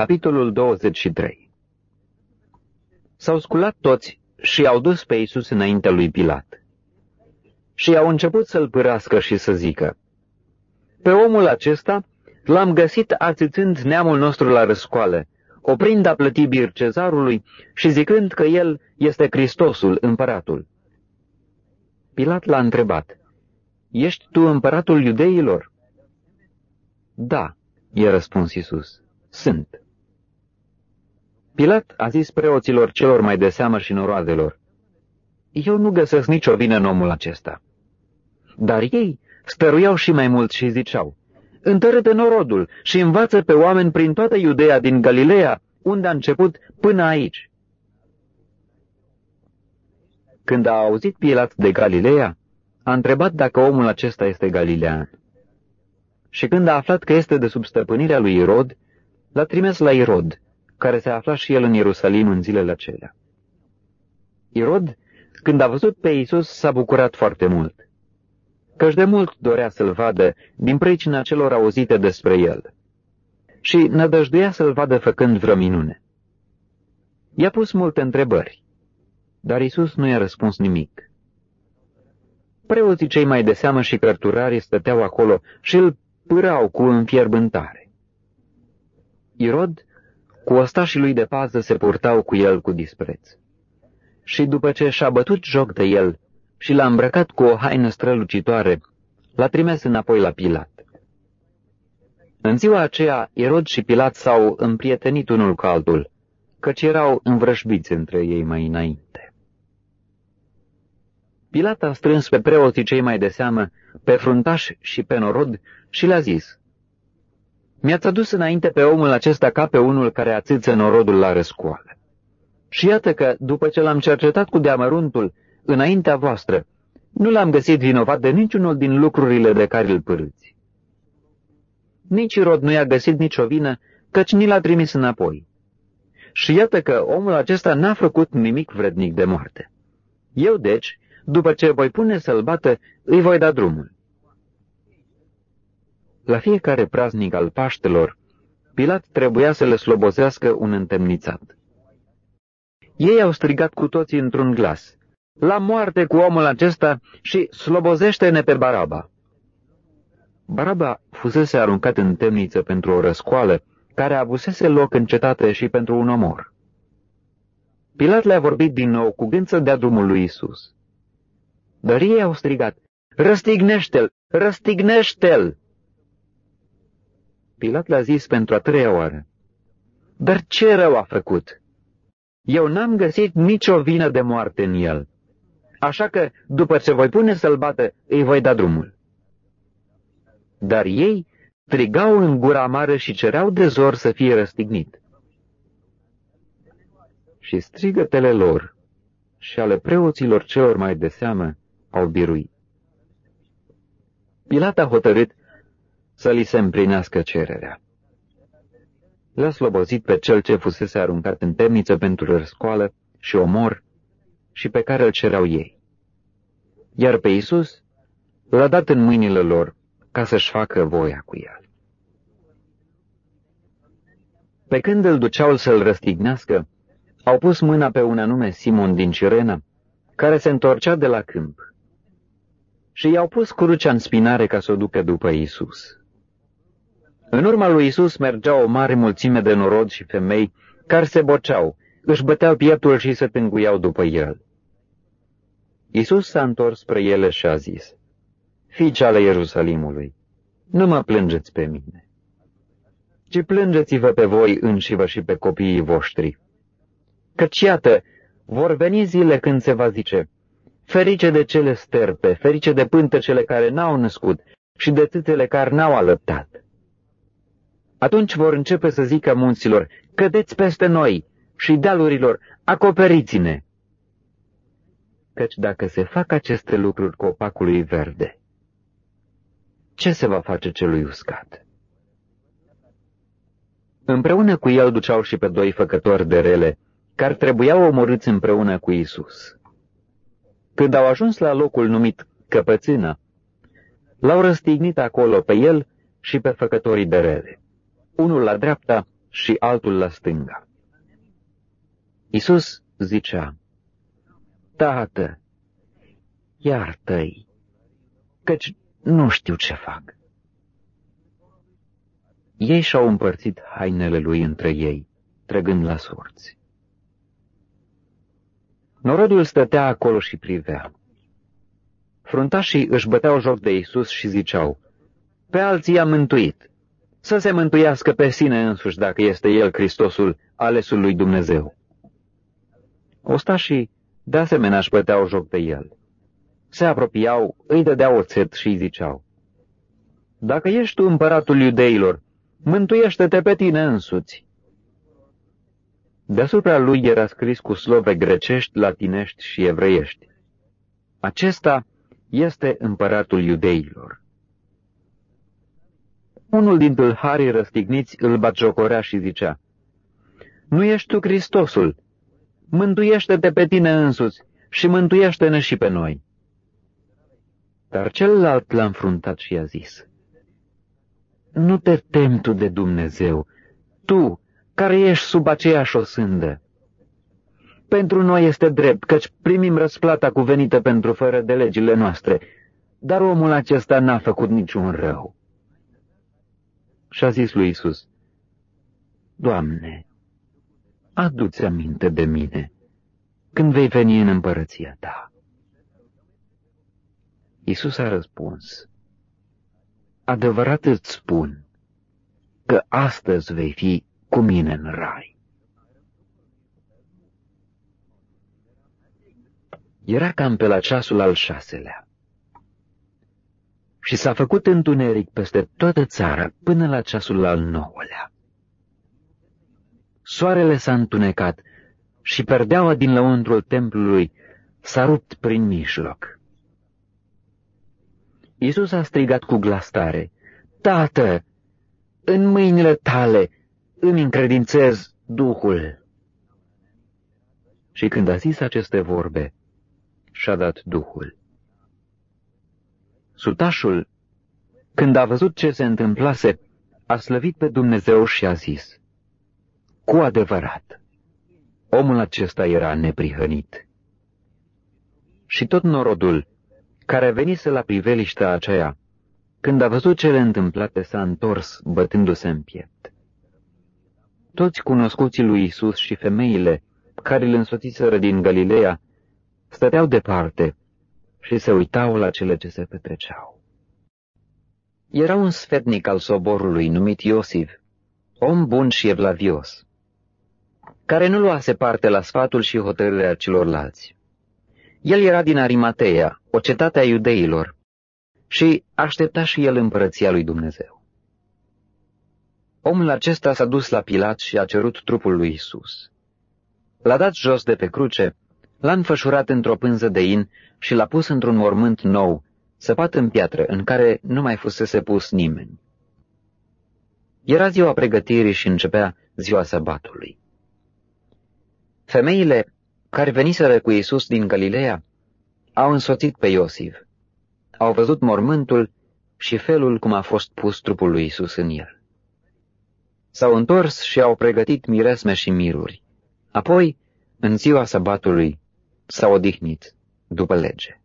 Capitolul 23 S-au sculat toți și au dus pe Iisus înaintea lui Pilat. Și au început să-l pârască și să zică, Pe omul acesta l-am găsit ațățând neamul nostru la răscoală, oprind a plăti bir cezarului și zicând că el este Hristosul, împăratul. Pilat l-a întrebat, Ești tu împăratul iudeilor? Da, i-a răspuns Iisus, sunt. Pilat a zis preoților celor mai de seamă și noroadelor, Eu nu găsesc nicio vină în omul acesta. Dar ei stăruiau și mai mult și ziceau, Întărâte norodul și învață pe oameni prin toată Iudeea din Galileea, unde a început, până aici. Când a auzit Pilat de Galileea, a întrebat dacă omul acesta este galilean. Și când a aflat că este de sub stăpânirea lui Irod, l-a trimis la Irod, care se afla și el în Ierusalim în zilele acelea. Irod, când a văzut pe Iisus, s-a bucurat foarte mult, căci de mult dorea să-l vadă din pricina celor auzite despre el și nădăjduia să-l vadă făcând vreo minune. I-a pus multe întrebări, dar Iisus nu i-a răspuns nimic. Preoții cei mai de seamă și cărturarii stăteau acolo și îl pârau cu înfierbântare. Irod, cu ostașii lui de pază, se purtau cu el cu dispreț. Și după ce și-a bătut joc de el și l-a îmbrăcat cu o haină strălucitoare, l-a trimis înapoi la Pilat. În ziua aceea, Irod și Pilat s-au împrietenit unul cu altul, căci erau învrășbiți între ei mai înainte. Pilat a strâns pe preoții cei mai de seamă, pe fruntaș și pe norod și le-a zis, Mi-ați adus înainte pe omul acesta ca pe unul care ațâță norodul la răscoală. Și iată că, după ce l-am cercetat cu deamăruntul, înaintea voastră, nu l-am găsit vinovat de niciunul din lucrurile de care îl părâți. Nici Rod nu i-a găsit nicio vină, căci ni l-a trimis înapoi. Și iată că omul acesta n-a făcut nimic vrednic de moarte. Eu, deci, după ce voi pune să-l bată, îi voi da drumul. La fiecare praznic al Paștelor, Pilat trebuia să le slobozească un întemnițat. Ei au strigat cu toții într-un glas, La moarte cu omul acesta și slobozește-ne pe Baraba! Baraba fusese aruncat în temniță pentru o răscoală, care avusese loc în cetate și pentru un omor. Pilat le-a vorbit din nou cu gând să dea drumul lui Isus. Dar ei au strigat, Răstignește-l! Răstignește-l! Pilat le-a zis pentru a treia oară, Dar ce rău a făcut? Eu n-am găsit nicio vină de moarte în el, așa că, după ce voi pune să-l bată, îi voi da drumul. Dar ei strigau în gura mare și cereau de zor să fie răstignit. Și strigătele lor și ale preoților celor mai de seamă au biruit. Pilat a hotărât să li se împlinească cererea. L-a slobozit pe cel ce fusese aruncat în temniță pentru răscoală și omor și pe care îl cereau ei. Iar pe Isus l-a dat în mâinile lor ca să-și facă voia cu el. Pe când îl duceau să-l răstignească, au pus mâna pe un anume Simon din Cirena, care se întorcea de la câmp și i-au pus crucea în spinare ca să o ducă după Isus. În urma lui Isus mergea o mare mulțime de norod și femei care se boceau, își băteau pieptul și se tânguiau după el. Isus s-a întors spre ele și a zis, Fiice ale Ierusalimului, nu mă plângeți pe mine, ci plângeți-vă pe voi înșivă și pe copiii voștri. Căci iată, vor veni zile când se va zice, Ferice de cele sterpe, ferice de pântecele care n-au născut și de tâtele care n-au alăptat. Atunci vor începe să zică munților, cădeți peste noi și dealurilor, acoperiți-ne. Căci dacă se fac aceste lucruri copacului verde, ce se va face celui uscat? Împreună cu el duceau și pe doi făcători de rele, care trebuiau omorâți împreună cu Isus. Când au ajuns la locul numit Căpățână, l-au răstignit acolo pe el și pe făcătorii de rele, unul la dreapta, și altul la stânga. Isus zicea, Tată, iartă-i, căci nu știu ce fac. Ei și-au împărțit hainele lui între ei, trăgând la sorți. Norodul stătea acolo și privea. Fruntașii își băteau joc de Isus și ziceau, Pe alții i-a mântuit, să se mântuiască pe sine însuși dacă este El Hristosul, alesul lui Dumnezeu. Ostașii de asemenea își băteau joc de El. Se apropiau, îi dădeau oțet și îi ziceau, Dacă ești tu împăratul iudeilor, mântuiește-te pe tine însuți. Deasupra lui era scris cu slove grecești, latinești și evreiești. Acesta este împăratul iudeilor. Unul din tâlharii răstigniți îl batjocorea și zicea, Nu ești tu Hristosul, mântuiește-te pe tine însuți și mântuiește-ne și pe noi. Dar celălalt l-a înfruntat și i-a zis, Nu te temi tu de Dumnezeu, tu, care ești sub aceeași osândă. Pentru noi este drept, căci primim răsplata cuvenită pentru fără de legile noastre, dar omul acesta n-a făcut niciun rău. Și-a zis lui Isus, Doamne, adu-ți aminte de mine când vei veni în împărăția ta. Isus a răspuns, Adevărat îți spun că astăzi vei fi cu mine în rai. Era cam pe la ceasul al șaselea. Și s-a făcut întuneric peste toată țara până la ceasul al nouălea. Soarele s-a întunecat și perdeaua din lăuntrul templului s-a rupt prin mijloc. Iisus a strigat cu glas tare, Tată, în mâinile tale îmi încredințez Duhul. Și când a zis aceste vorbe, și-a dat Duhul. Sutașul, când a văzut ce se întâmplase, a slăvit pe Dumnezeu și a zis, Cu adevărat, omul acesta era neprihănit. Și tot norodul, care venise la priveliștea aceea, când a văzut cele întâmplate, s-a întors, bătându-se în piept. Toți cunoscuții lui Isus și femeile care îl însoțiseră din Galileea stăteau departe și se uitau la cele ce se petreceau. Era un sfetnic al soborului numit Iosif, om bun și evlavios, care nu luase parte la sfatul și hotărârea celorlalți. El era din Arimateea, o cetate a iudeilor, și aștepta și el împărăția lui Dumnezeu. Omul acesta s-a dus la Pilat și a cerut trupul lui Isus. L-a dat jos de pe cruce, l-a înfășurat într-o pânză de in și l-a pus într-un mormânt nou, săpat în piatră, în care nu mai fusese pus nimeni. Era ziua pregătirii și începea ziua sabatului. Femeile care veniseră cu Isus din Galileea au însoțit pe Iosif. Au văzut mormântul și felul cum a fost pus trupul lui Isus în el. S-au întors și au pregătit miresme și miruri. Apoi, în ziua sabatului, s-au odihnit după lege.